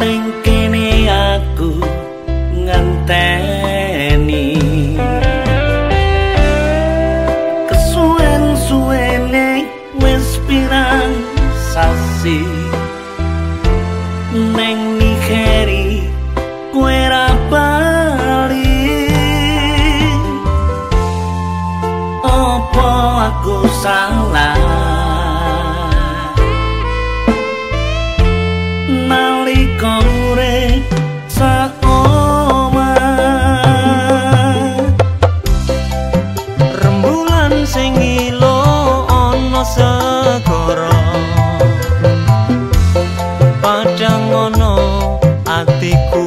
ning kene aku ngenteni. Kesuwen suwene wis pirang sasi ning mikeri kuera bali. Opo aku sang sing ilo ana segara. Padang ana atiku